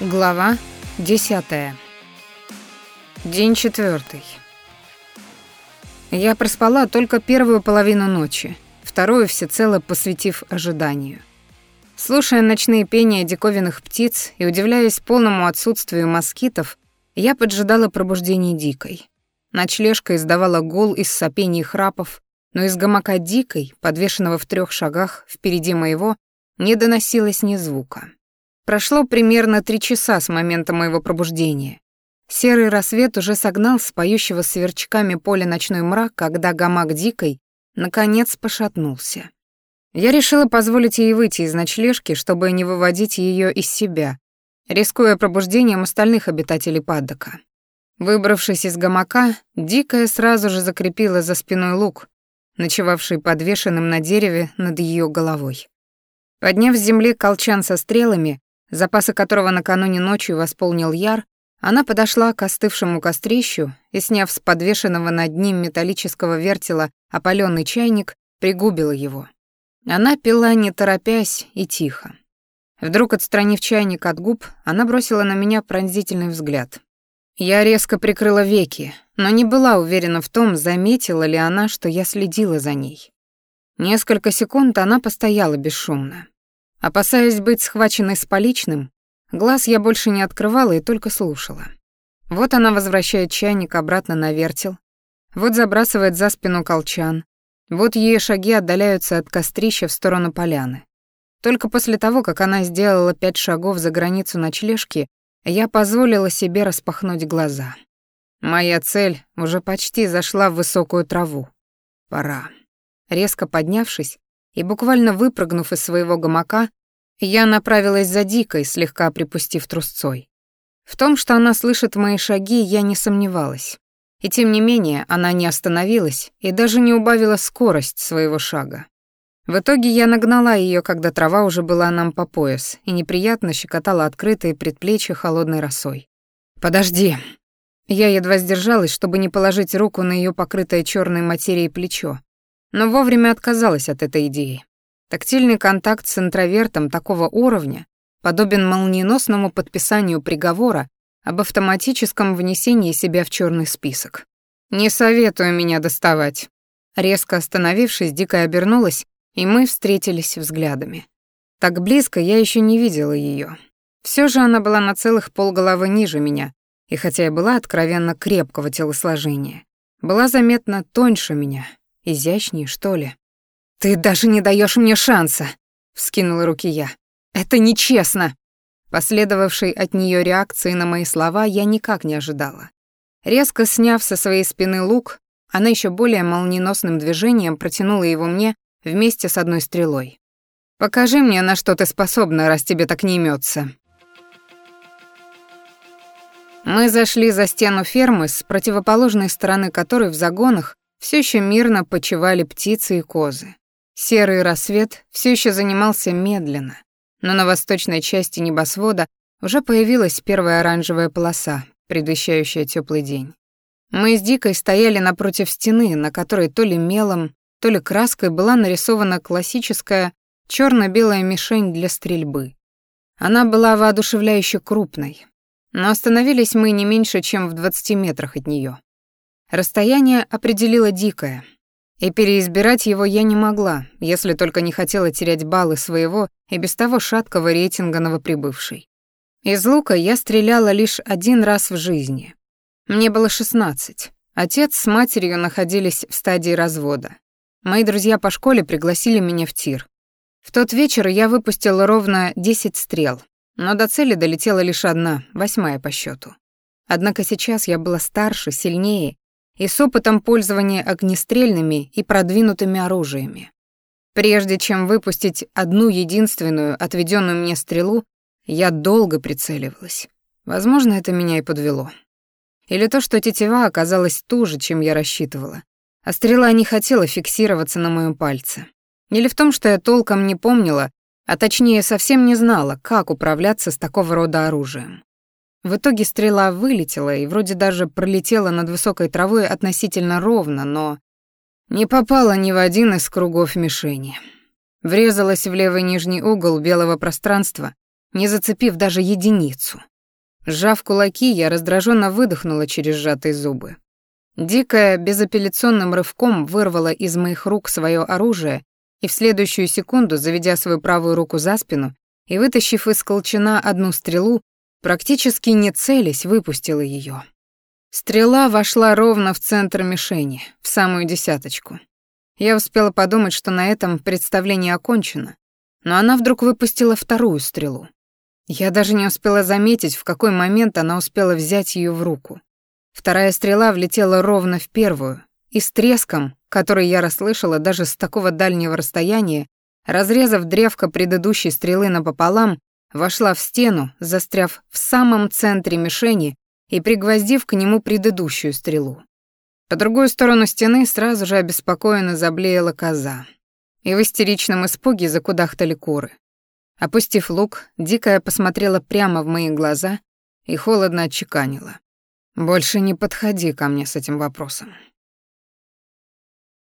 Глава 10. День четвертый. Я проспала только первую половину ночи, вторую всецело посвятив ожиданию. Слушая ночные пения диковинных птиц и удивляясь полному отсутствию москитов, я поджидала пробуждения дикой. Ночлежка издавала гул из сопений и храпов, но из гамака дикой, подвешенного в трех шагах впереди моего, не доносилось ни звука. Прошло примерно три часа с момента моего пробуждения. Серый рассвет уже согнал с поющего сверчками поля ночной мрак, когда гамак дикой наконец пошатнулся. Я решила позволить ей выйти из ночлежки, чтобы не выводить ее из себя, рискуя пробуждением остальных обитателей паддока. Выбравшись из гамака, дикая сразу же закрепила за спиной лук, ночевавший подвешенным на дереве над ее головой. Подняв с земли колчан со стрелами, запасы которого накануне ночью восполнил Яр, она подошла к остывшему кострищу и, сняв с подвешенного над ним металлического вертела опалённый чайник, пригубила его. Она пила не торопясь и тихо. Вдруг, отстранив чайник от губ, она бросила на меня пронзительный взгляд. Я резко прикрыла веки, но не была уверена в том, заметила ли она, что я следила за ней. Несколько секунд она постояла бесшумно. Опасаясь быть схваченной с поличным, глаз я больше не открывала и только слушала. Вот она возвращает чайник обратно на вертел, вот забрасывает за спину колчан, вот ее шаги отдаляются от кострища в сторону поляны. Только после того, как она сделала пять шагов за границу ночлежки, я позволила себе распахнуть глаза. Моя цель уже почти зашла в высокую траву. Пора. Резко поднявшись, и буквально выпрыгнув из своего гамака, я направилась за Дикой, слегка припустив трусцой. В том, что она слышит мои шаги, я не сомневалась. И тем не менее, она не остановилась и даже не убавила скорость своего шага. В итоге я нагнала ее, когда трава уже была нам по пояс, и неприятно щекотала открытые предплечья холодной росой. «Подожди!» Я едва сдержалась, чтобы не положить руку на ее покрытое черной материей плечо, но вовремя отказалась от этой идеи. Тактильный контакт с интровертом такого уровня подобен молниеносному подписанию приговора об автоматическом внесении себя в черный список. «Не советую меня доставать». Резко остановившись, Дикая обернулась, и мы встретились взглядами. Так близко я еще не видела ее. Все же она была на целых полголовы ниже меня, и хотя я была откровенно крепкого телосложения, была заметно тоньше меня, изящнее, что ли. «Ты даже не даешь мне шанса!» — вскинула руки я. «Это нечестно!» Последовавшей от нее реакции на мои слова я никак не ожидала. Резко сняв со своей спины лук, она еще более молниеносным движением протянула его мне вместе с одной стрелой. «Покажи мне, на что ты способна, раз тебе так не имется. Мы зашли за стену фермы, с противоположной стороны которой в загонах все еще мирно почивали птицы и козы. Серый рассвет все еще занимался медленно, но на восточной части небосвода уже появилась первая оранжевая полоса, предвещающая теплый день. Мы с Дикой стояли напротив стены, на которой то ли мелом, то ли краской была нарисована классическая черно белая мишень для стрельбы. Она была воодушевляюще крупной, но остановились мы не меньше, чем в 20 метрах от нее. Расстояние определило дикое, и переизбирать его я не могла, если только не хотела терять баллы своего и без того шаткого рейтинга новоприбывшей. Из лука я стреляла лишь один раз в жизни. Мне было 16. Отец с матерью находились в стадии развода. Мои друзья по школе пригласили меня в тир. В тот вечер я выпустила ровно 10 стрел, но до цели долетела лишь одна, восьмая по счету. Однако сейчас я была старше, сильнее и с опытом пользования огнестрельными и продвинутыми оружиями. Прежде чем выпустить одну единственную отведенную мне стрелу, я долго прицеливалась. Возможно, это меня и подвело. Или то, что тетива оказалась туже, чем я рассчитывала, а стрела не хотела фиксироваться на моем пальце. Или в том, что я толком не помнила, а точнее совсем не знала, как управляться с такого рода оружием. В итоге стрела вылетела и вроде даже пролетела над высокой травой относительно ровно, но не попала ни в один из кругов мишени. Врезалась в левый нижний угол белого пространства, не зацепив даже единицу. Сжав кулаки, я раздраженно выдохнула через сжатые зубы. Дикая безапелляционным рывком вырвала из моих рук свое оружие и в следующую секунду, заведя свою правую руку за спину и вытащив из колчана одну стрелу, практически не целясь, выпустила ее. Стрела вошла ровно в центр мишени, в самую десяточку. Я успела подумать, что на этом представление окончено, но она вдруг выпустила вторую стрелу. Я даже не успела заметить, в какой момент она успела взять ее в руку. Вторая стрела влетела ровно в первую, и с треском, который я расслышала даже с такого дальнего расстояния, разрезав древко предыдущей стрелы напополам, вошла в стену, застряв в самом центре мишени и пригвоздив к нему предыдущую стрелу. По другую сторону стены сразу же обеспокоенно заблеяла коза. И в истеричном испуге закудахтали куры. Опустив лук, Дикая посмотрела прямо в мои глаза и холодно отчеканила. «Больше не подходи ко мне с этим вопросом.